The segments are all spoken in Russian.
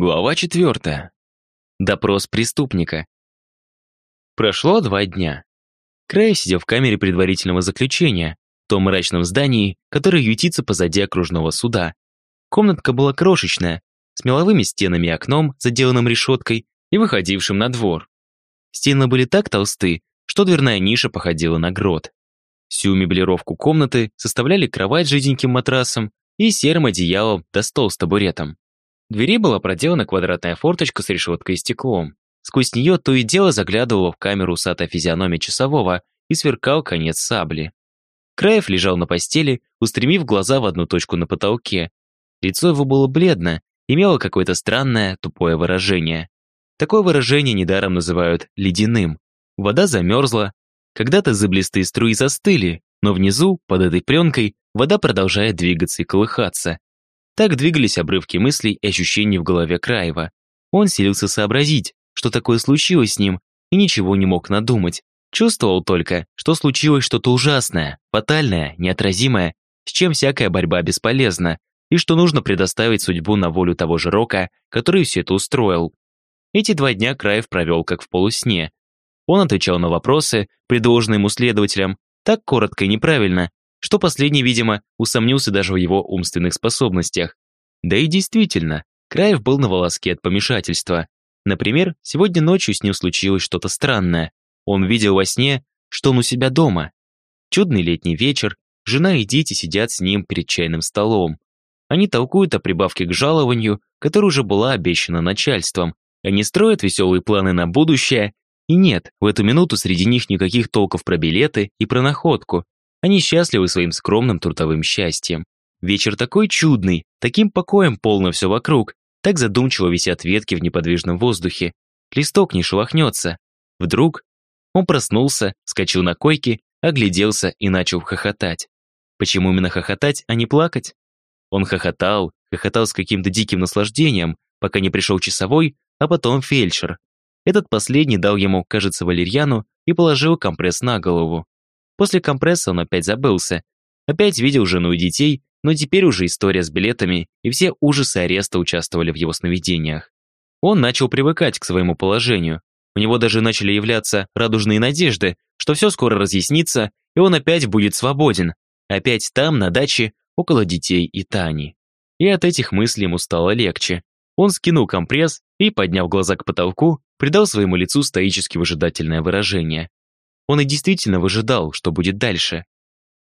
Глава четвертая. Допрос преступника. Прошло два дня. Край сидел в камере предварительного заключения, в том мрачном здании, которое ютится позади окружного суда. Комнатка была крошечная, с меловыми стенами и окном, заделанным решеткой, и выходившим на двор. Стены были так толсты, что дверная ниша походила на грот. Всю меблировку комнаты составляли кровать с жиденьким матрасом и серым одеялом да стол с табуретом. В двери была проделана квадратная форточка с решеткой и стеклом. Сквозь нее то и дело заглядывала в камеру усатая физиономия часового и сверкал конец сабли. Краев лежал на постели, устремив глаза в одну точку на потолке. Лицо его было бледно, имело какое-то странное, тупое выражение. Такое выражение недаром называют ледяным. Вода замерзла, когда-то зыблистые струи застыли, но внизу, под этой пленкой, вода продолжает двигаться и колыхаться. Так двигались обрывки мыслей и ощущений в голове Краева. Он селился сообразить, что такое случилось с ним, и ничего не мог надумать. Чувствовал только, что случилось что-то ужасное, фатальное, неотразимое, с чем всякая борьба бесполезна, и что нужно предоставить судьбу на волю того же Рока, который все это устроил. Эти два дня Краев провел как в полусне. Он отвечал на вопросы, предложенные ему следователям, так коротко и неправильно, что последний, видимо, усомнился даже в его умственных способностях. Да и действительно, Краев был на волоске от помешательства. Например, сегодня ночью с ним случилось что-то странное. Он видел во сне, что он у себя дома. Чудный летний вечер, жена и дети сидят с ним перед чайным столом. Они толкуют о прибавке к жалованию, которая уже была обещана начальством. Они строят веселые планы на будущее. И нет, в эту минуту среди них никаких толков про билеты и про находку. Они счастливы своим скромным трудовым счастьем. Вечер такой чудный, таким покоем полно все вокруг, так задумчиво висят ветки в неподвижном воздухе. Листок не шелохнется. Вдруг он проснулся, вскочил на койке, огляделся и начал хохотать. Почему именно хохотать, а не плакать? Он хохотал, хохотал с каким-то диким наслаждением, пока не пришел часовой, а потом фельдшер. Этот последний дал ему, кажется, валерьяну и положил компресс на голову. После компресса он опять забылся. Опять видел жену и детей, но теперь уже история с билетами и все ужасы ареста участвовали в его сновидениях. Он начал привыкать к своему положению. У него даже начали являться радужные надежды, что все скоро разъяснится, и он опять будет свободен. Опять там, на даче, около детей и Тани. И от этих мыслей ему стало легче. Он скинул компресс и, подняв глаза к потолку, придал своему лицу стоически выжидательное выражение. Он и действительно выжидал, что будет дальше.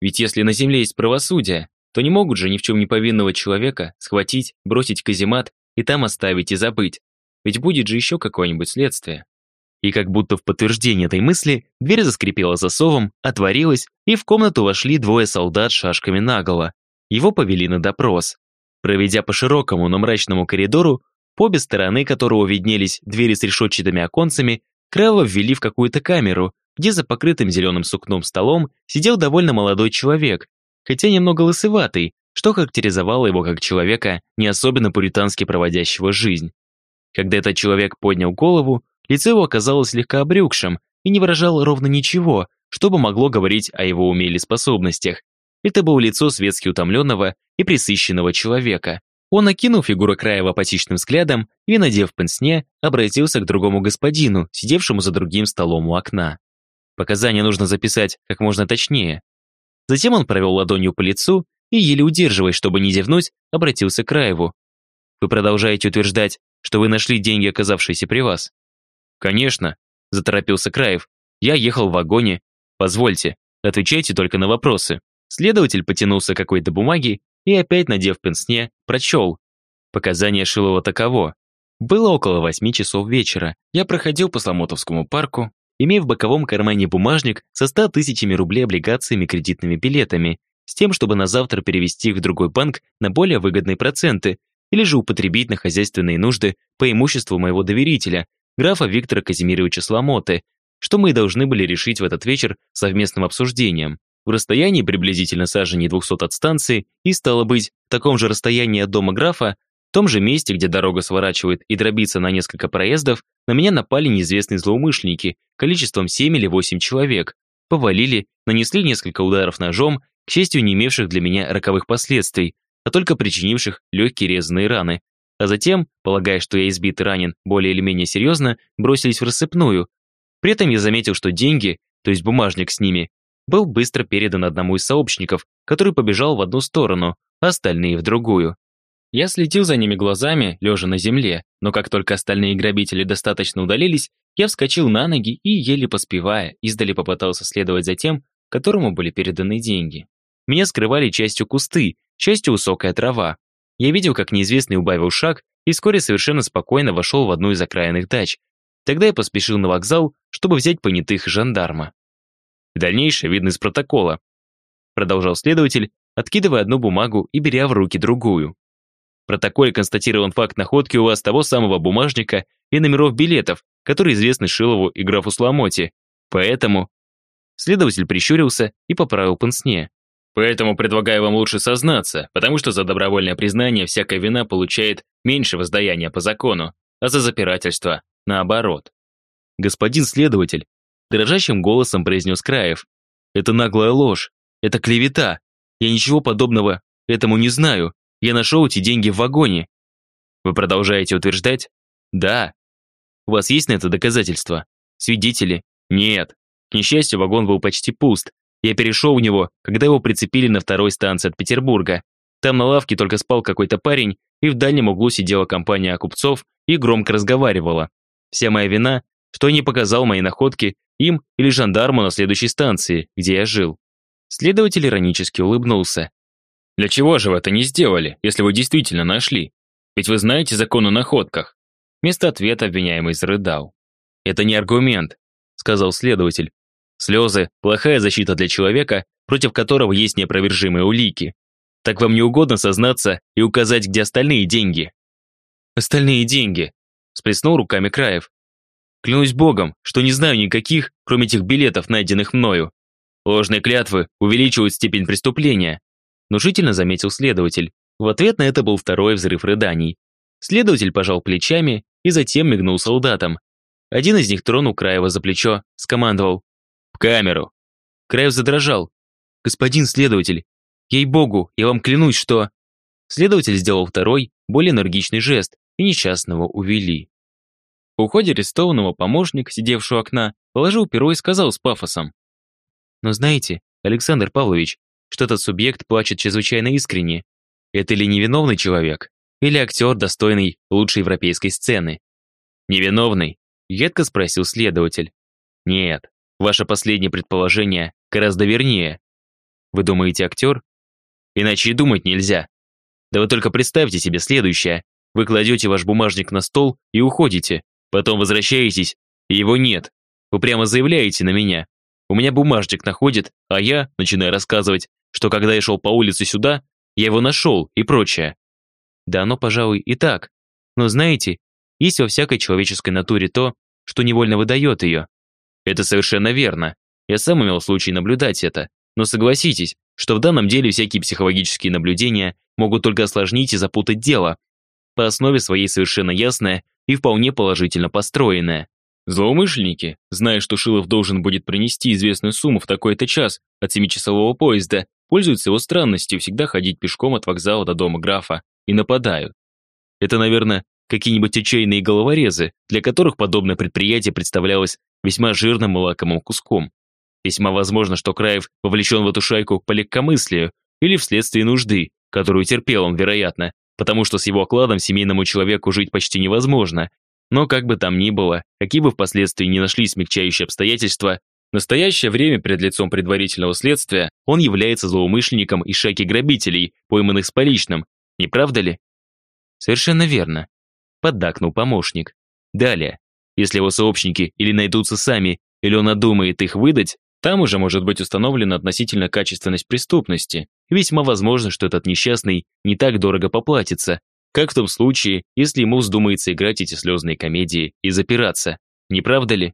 Ведь если на земле есть правосудие, то не могут же ни в чем не повинного человека схватить, бросить каземат и там оставить и забыть. Ведь будет же еще какое-нибудь следствие. И как будто в подтверждение этой мысли, дверь заскрипела засовом, отворилась, и в комнату вошли двое солдат с шашками наголо. Его повели на допрос. Проведя по широкому, но мрачному коридору, по обе стороны которого виднелись двери с решетчатыми оконцами, Крава ввели в какую-то камеру, где за покрытым зеленым сукном столом сидел довольно молодой человек, хотя немного лысыватый, что характеризовало его как человека, не особенно пуритански проводящего жизнь. Когда этот человек поднял голову, лицо его оказалось слегка обрюкшим и не выражало ровно ничего, что бы могло говорить о его уме или способностях. Это было лицо светски утомленного и присыщенного человека. Он окинул фигуру Краева апатичным взглядом и, надев пенсне, обратился к другому господину, сидевшему за другим столом у окна. Показания нужно записать как можно точнее. Затем он провел ладонью по лицу и, еле удерживаясь, чтобы не зевнуть, обратился к Краеву. «Вы продолжаете утверждать, что вы нашли деньги, оказавшиеся при вас?» «Конечно», – заторопился Краев. «Я ехал в вагоне. Позвольте, отвечайте только на вопросы». Следователь потянулся к какой-то бумаге и, опять надев пенсне, прочел. Показания Шилова таково. Было около восьми часов вечера. Я проходил по Сломотовскому парку, имея в боковом кармане бумажник со 100 тысячами рублей облигациями кредитными билетами, с тем, чтобы на завтра перевести их в другой банк на более выгодные проценты или же употребить на хозяйственные нужды по имуществу моего доверителя, графа Виктора Казимировича Сломоты, что мы и должны были решить в этот вечер совместным обсуждением. В расстоянии приблизительно саженей 200 от станции и, стало быть, в таком же расстоянии от дома графа, в том же месте, где дорога сворачивает и дробится на несколько проездов, на меня напали неизвестные злоумышленники количеством 7 или 8 человек, повалили, нанесли несколько ударов ножом, к счастью, не имевших для меня роковых последствий, а только причинивших легкие резаные раны. а затем, полагая, что я избит и ранен более или менее серьезно, бросились в рассыпную. При этом я заметил, что деньги, то есть бумажник с ними, был быстро передан одному из сообщников, который побежал в одну сторону, а остальные в другую. Я следил за ними глазами, лежа на земле, но как только остальные грабители достаточно удалились, я вскочил на ноги и, еле поспевая, издали попытался следовать за тем, которому были переданы деньги. Меня скрывали частью кусты, частью высокая трава. Я видел, как неизвестный убавил шаг и вскоре совершенно спокойно вошел в одну из окраинных дач. Тогда я поспешил на вокзал, чтобы взять понятых жандарма. Дальнейшее видно из протокола. Продолжал следователь, откидывая одну бумагу и беря в руки другую. Протоколе констатирован факт находки у вас того самого бумажника и номеров билетов, которые известны Шилову и графу Сламоте. Поэтому... Следователь прищурился и поправил пенсне. Поэтому предлагаю вам лучше сознаться, потому что за добровольное признание всякая вина получает меньше воздаяния по закону, а за запирательство – наоборот. Господин следователь, дрожащим голосом произнес Краев, это наглая ложь, это клевета. Я ничего подобного этому не знаю. Я нашел эти деньги в вагоне. Вы продолжаете утверждать? Да. У вас есть на это доказательства? Свидетели? Нет. К несчастью, вагон был почти пуст, я перешел в него, когда его прицепили на второй станции от Петербурга. Там на лавке только спал какой-то парень, и в дальнем углу сидела компания купцов и громко разговаривала. Вся моя вина, что я не показал мои находки им или жандарму на следующей станции, где я жил. Следователь иронически улыбнулся. «Для чего же вы это не сделали, если вы действительно нашли? Ведь вы знаете закон о находках». Вместо ответа обвиняемый зарыдал. «Это не аргумент», — сказал следователь. Слезы – плохая защита для человека, против которого есть неопровержимые улики. Так вам не угодно сознаться и указать, где остальные деньги? Остальные деньги, сплеснул руками Краев. Клянусь богом, что не знаю никаких, кроме тех билетов, найденных мною. Ложные клятвы увеличивают степень преступления, внушительно заметил следователь. В ответ на это был второй взрыв рыданий. Следователь пожал плечами и затем мигнул солдатам. Один из них тронул Краева за плечо, скомандовал камеру!» Краев задрожал. «Господин следователь, ей-богу, я вам клянусь, что...» Следователь сделал второй, более энергичный жест, и несчастного увели. В уходе арестованного помощник, сидевший у окна, положил перо и сказал с пафосом. «Но знаете, Александр Павлович, что этот субъект плачет чрезвычайно искренне. Это ли невиновный человек? Или актер, достойный лучшей европейской сцены?» «Невиновный?» – едко спросил следователь. «Нет, Ваше последнее предположение гораздо вернее. Вы думаете, актер? Иначе и думать нельзя. Да вы только представьте себе следующее. Вы кладете ваш бумажник на стол и уходите. Потом возвращаетесь, и его нет. Вы прямо заявляете на меня. У меня бумажник находит, а я начинаю рассказывать, что когда я шел по улице сюда, я его нашел и прочее. Да оно, пожалуй, и так. Но знаете, есть во всякой человеческой натуре то, что невольно выдает ее. Это совершенно верно. Я сам имел случай наблюдать это. Но согласитесь, что в данном деле всякие психологические наблюдения могут только осложнить и запутать дело. По основе своей совершенно ясное и вполне положительно построенное. Злоумышленники, зная, что Шилов должен будет принести известную сумму в такой-то час от семичасового поезда, пользуются его странностью всегда ходить пешком от вокзала до дома графа и нападают. Это, наверное, какие-нибудь отчаянные головорезы, для которых подобное предприятие представлялось весьма жирным и лакомым куском. Весьма возможно, что Краев вовлечен в эту шайку по легкомыслию или вследствие нужды, которую терпел он, вероятно, потому что с его окладом семейному человеку жить почти невозможно. Но как бы там ни было, какие бы впоследствии не нашли смягчающие обстоятельства, в настоящее время перед лицом предварительного следствия он является злоумышленником из шайки грабителей, пойманных с поличным, не правда ли? Совершенно верно, поддакнул помощник. Далее, если его сообщники или найдутся сами, или он надумает их выдать, там уже может быть установлена относительно качественность преступности. Весьма возможно, что этот несчастный не так дорого поплатится, как в том случае, если ему вздумается играть эти слезные комедии и запираться. Не правда ли?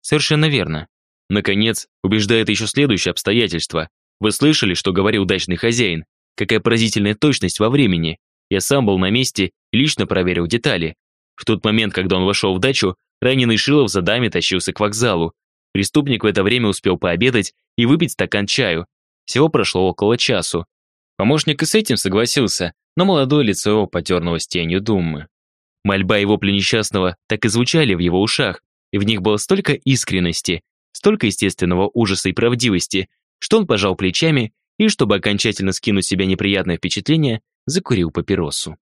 Совершенно верно. Наконец, убеждает еще следующее обстоятельство. Вы слышали, что говорил удачный хозяин? Какая поразительная точность во времени. Я сам был на месте и лично проверил детали. В тот момент, когда он вошел в дачу, Раненый Шилов за даме тащился к вокзалу. Преступник в это время успел пообедать и выпить стакан чаю. Всего прошло около часу. Помощник и с этим согласился, но молодое лицо его потернулось тенью думы. Мольба и вопли несчастного так и звучали в его ушах, и в них было столько искренности, столько естественного ужаса и правдивости, что он пожал плечами и, чтобы окончательно скинуть с себя неприятное впечатление, закурил папиросу.